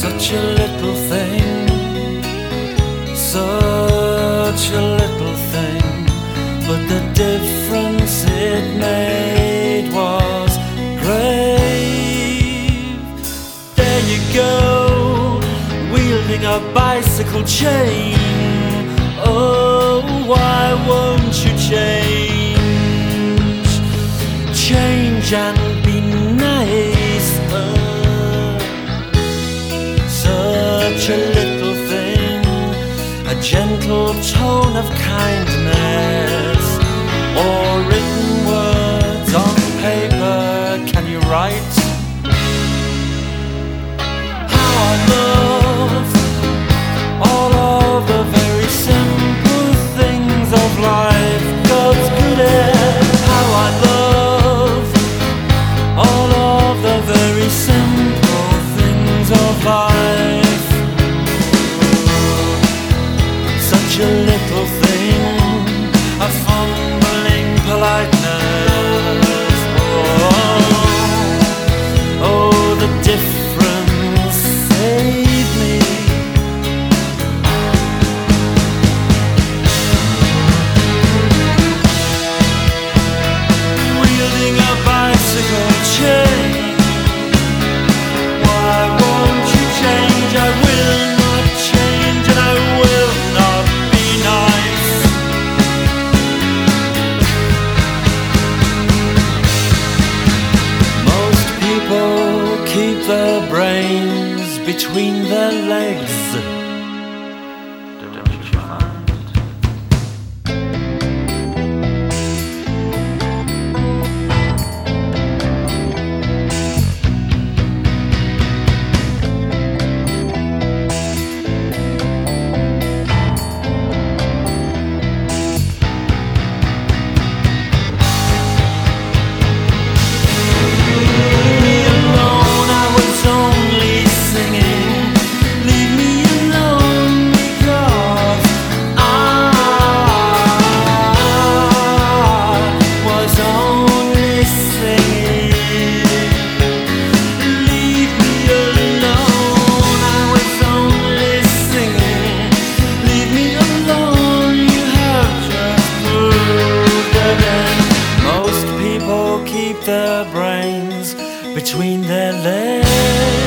Such a little thing, such a little thing, but the difference it made was grave. There you go, wielding a bicycle chain. Oh, why won't you change? Change and such a little thing, a gentle tone of kindness, A little thing, between their legs. between their legs.